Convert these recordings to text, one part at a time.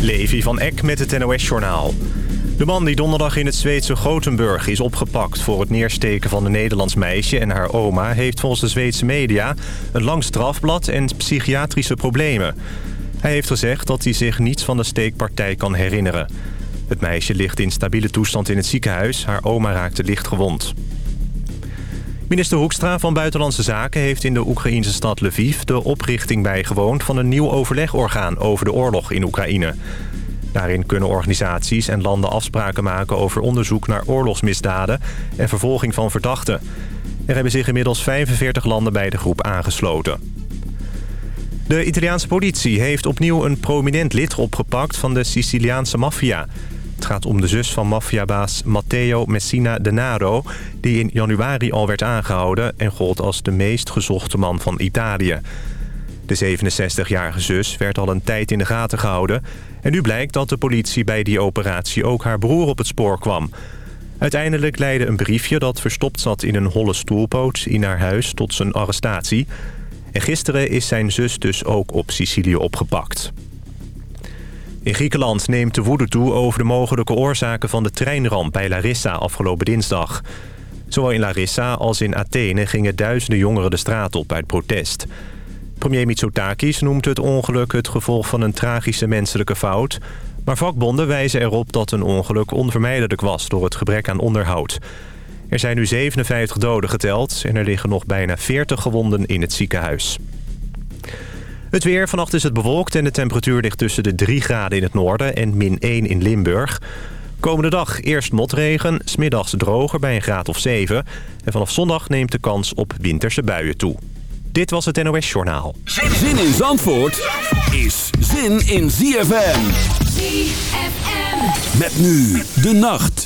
Levi van Eck met het NOS-journaal. De man die donderdag in het Zweedse Gothenburg is opgepakt... voor het neersteken van een Nederlands meisje en haar oma... heeft volgens de Zweedse media een lang strafblad en psychiatrische problemen. Hij heeft gezegd dat hij zich niets van de steekpartij kan herinneren. Het meisje ligt in stabiele toestand in het ziekenhuis. Haar oma raakte licht gewond. Minister Hoekstra van Buitenlandse Zaken heeft in de Oekraïnse stad Lviv... de oprichting bijgewoond van een nieuw overlegorgaan over de oorlog in Oekraïne. Daarin kunnen organisaties en landen afspraken maken over onderzoek naar oorlogsmisdaden... en vervolging van verdachten. Er hebben zich inmiddels 45 landen bij de groep aangesloten. De Italiaanse politie heeft opnieuw een prominent lid opgepakt van de Siciliaanse maffia... Het gaat om de zus van maffiabaas Matteo Messina Denaro... die in januari al werd aangehouden en gold als de meest gezochte man van Italië. De 67-jarige zus werd al een tijd in de gaten gehouden... en nu blijkt dat de politie bij die operatie ook haar broer op het spoor kwam. Uiteindelijk leidde een briefje dat verstopt zat in een holle stoelpoot in haar huis tot zijn arrestatie... En gisteren is zijn zus dus ook op Sicilië opgepakt. In Griekenland neemt de woede toe over de mogelijke oorzaken van de treinramp bij Larissa afgelopen dinsdag. Zowel in Larissa als in Athene gingen duizenden jongeren de straat op uit protest. Premier Mitsotakis noemt het ongeluk het gevolg van een tragische menselijke fout... maar vakbonden wijzen erop dat een ongeluk onvermijdelijk was door het gebrek aan onderhoud. Er zijn nu 57 doden geteld en er liggen nog bijna 40 gewonden in het ziekenhuis. Het weer. Vannacht is het bewolkt en de temperatuur ligt tussen de 3 graden in het noorden en min 1 in Limburg. Komende dag eerst motregen, smiddags droger bij een graad of 7. En vanaf zondag neemt de kans op winterse buien toe. Dit was het NOS Journaal. Zin in Zandvoort is zin in ZFM. ZFM. Met nu de nacht.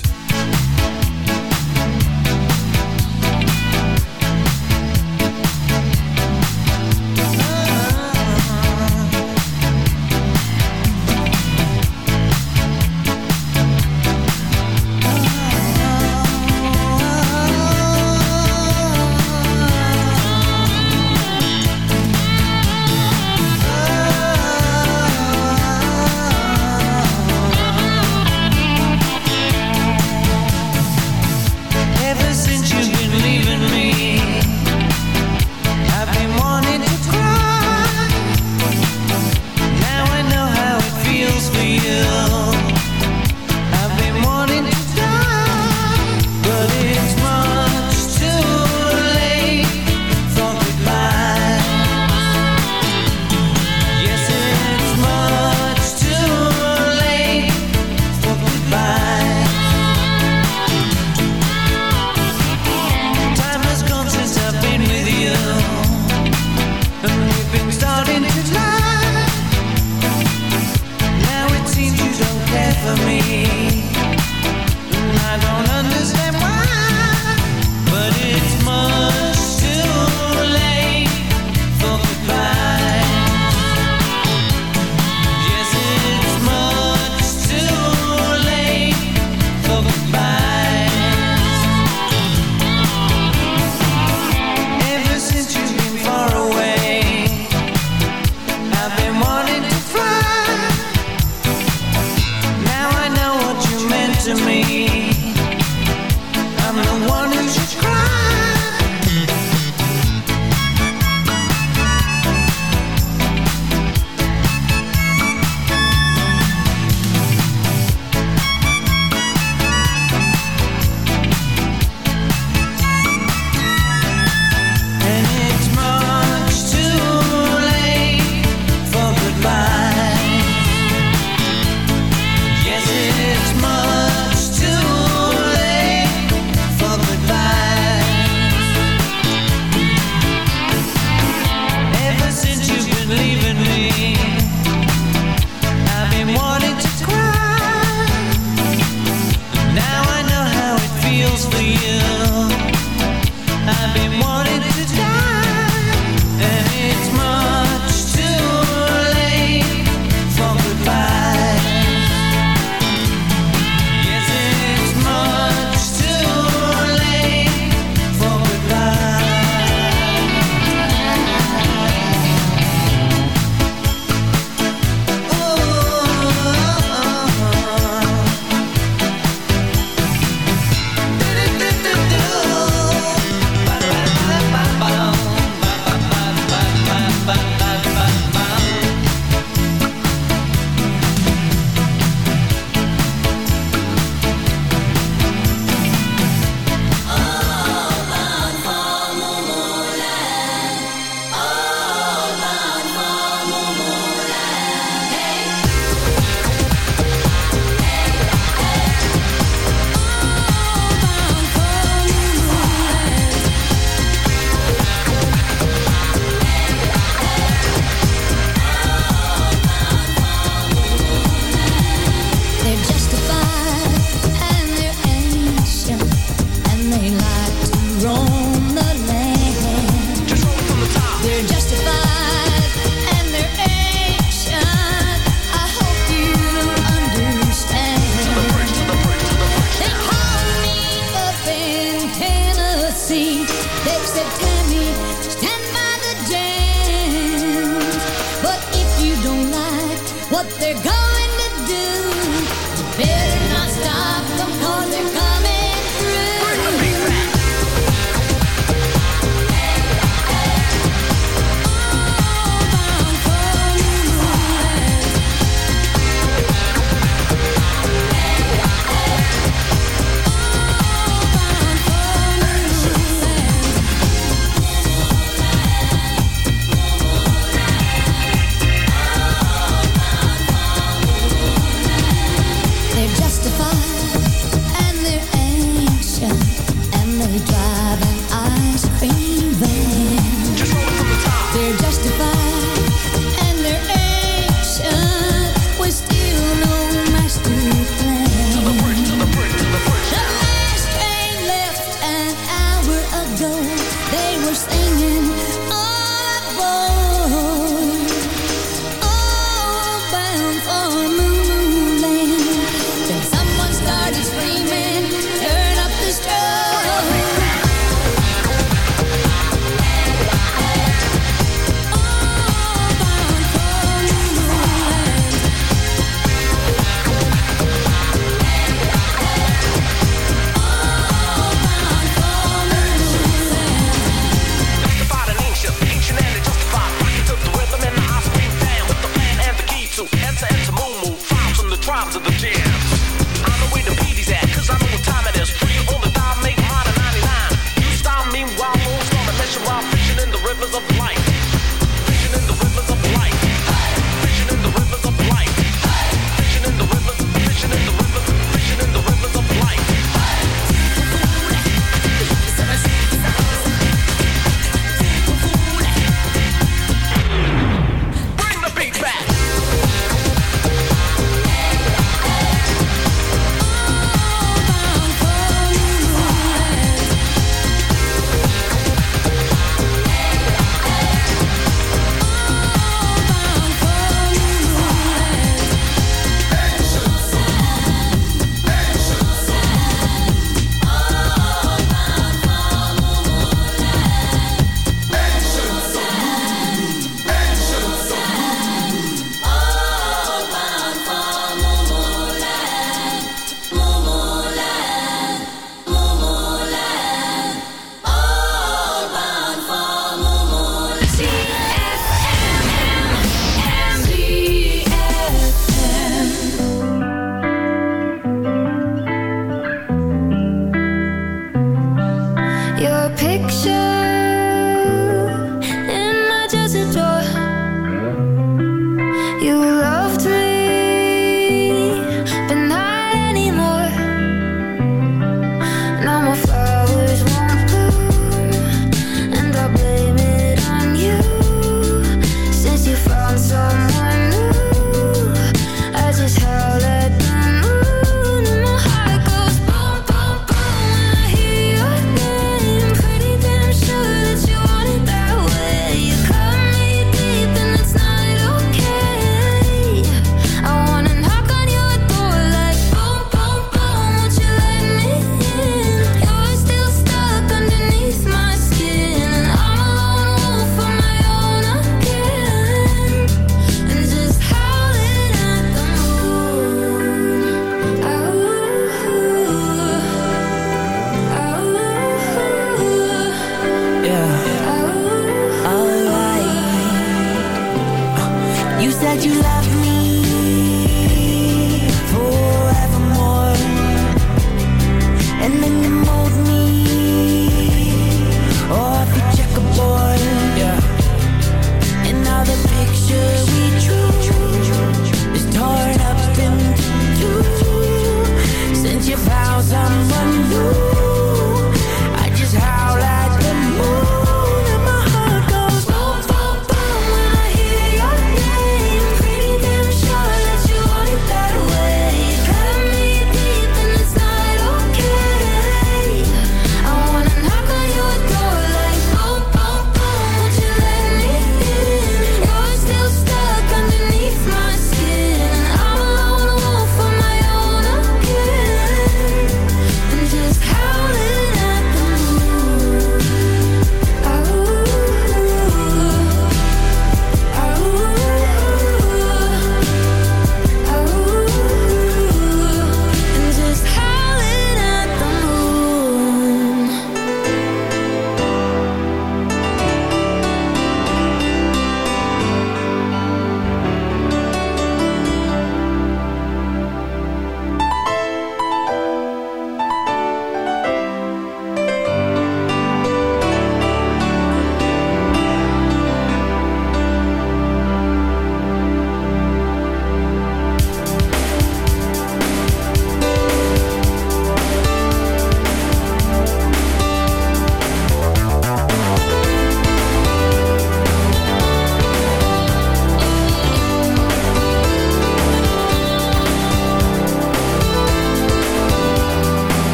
to me.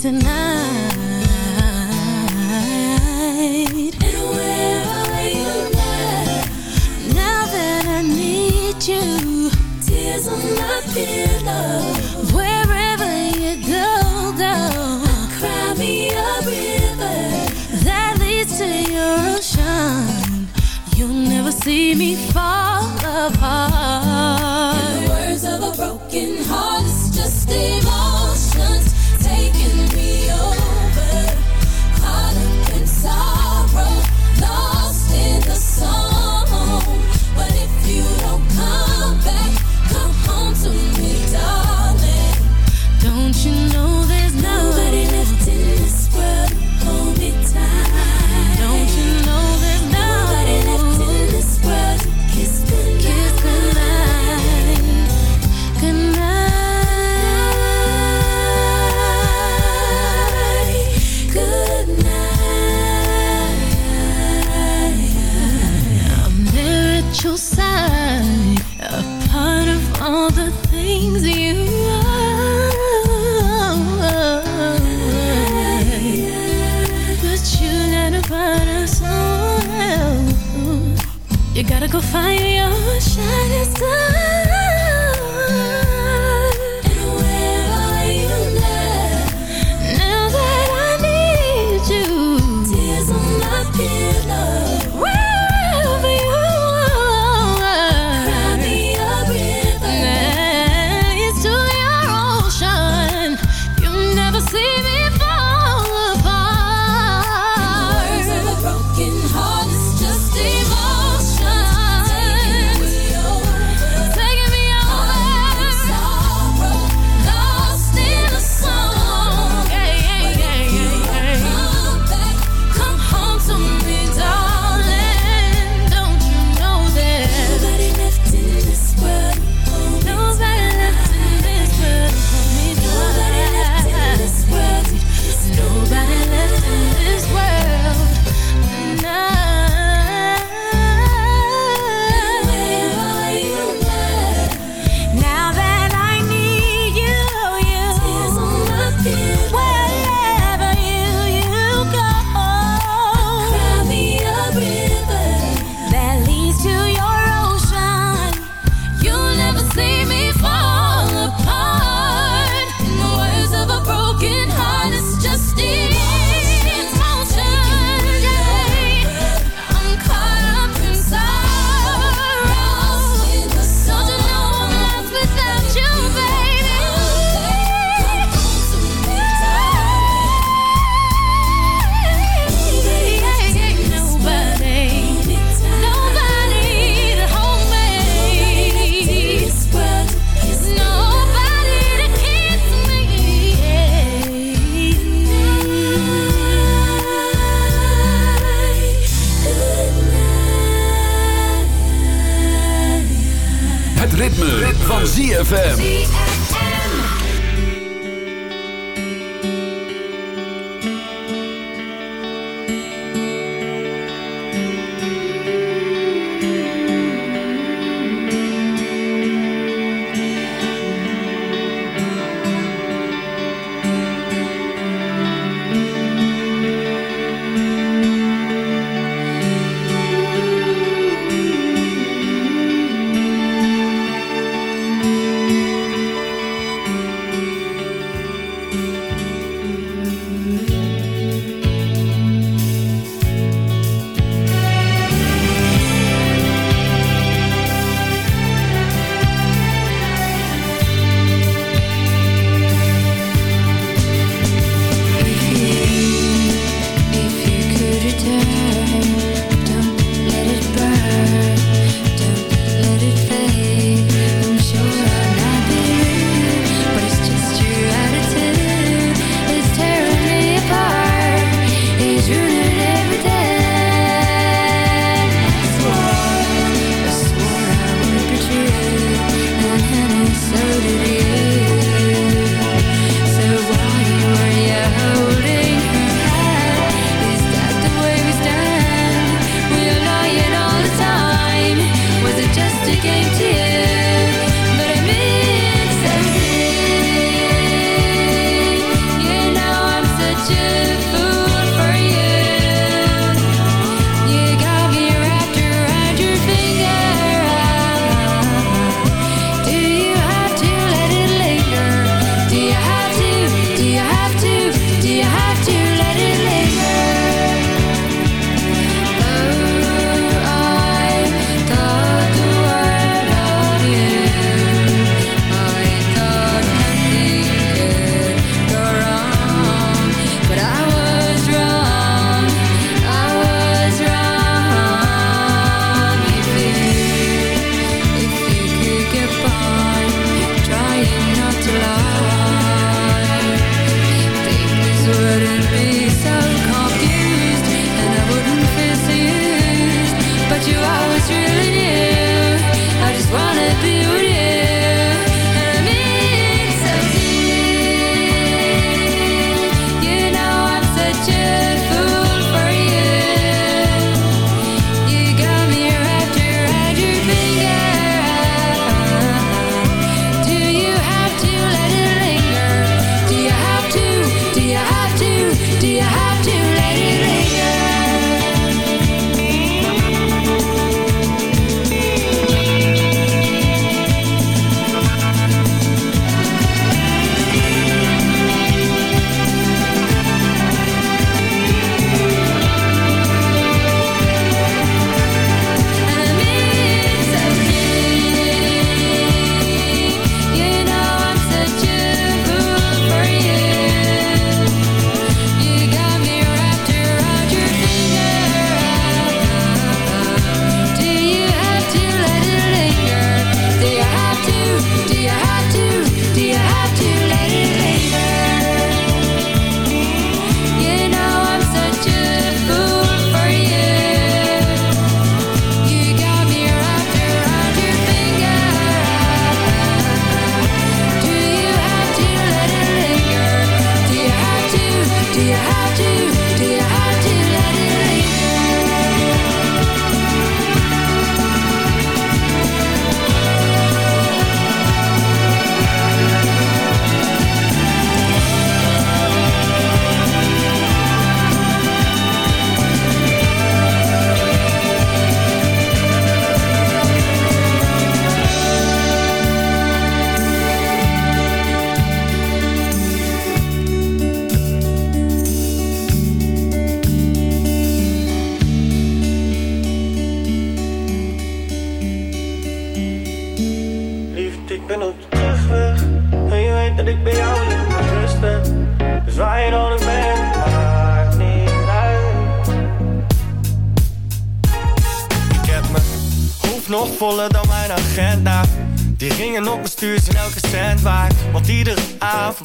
tonight. And where are you now? Now that I need you, tears on my pillow. Wherever you go, go. Cry me a river that leads to your ocean. You'll never see me.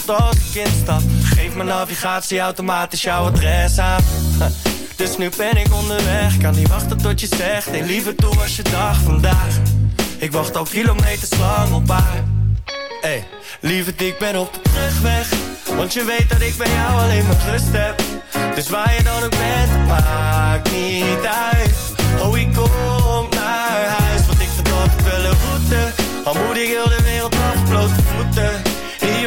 Als ik instap Geeft mijn navigatie automatisch jouw adres aan. Dus nu ben ik onderweg. Kan niet wachten tot je zegt Hey liever toe was je dag vandaag? Ik wacht al kilometers lang op haar. Hey, lieverd, ik ben op de terugweg. Want je weet dat ik bij jou alleen maar rust heb. Dus waar je dan ook bent, maakt niet uit. Oh, ik kom naar huis Want ik altijd wel een route. Al moet ik heel de wereld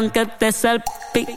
aunque te salpique.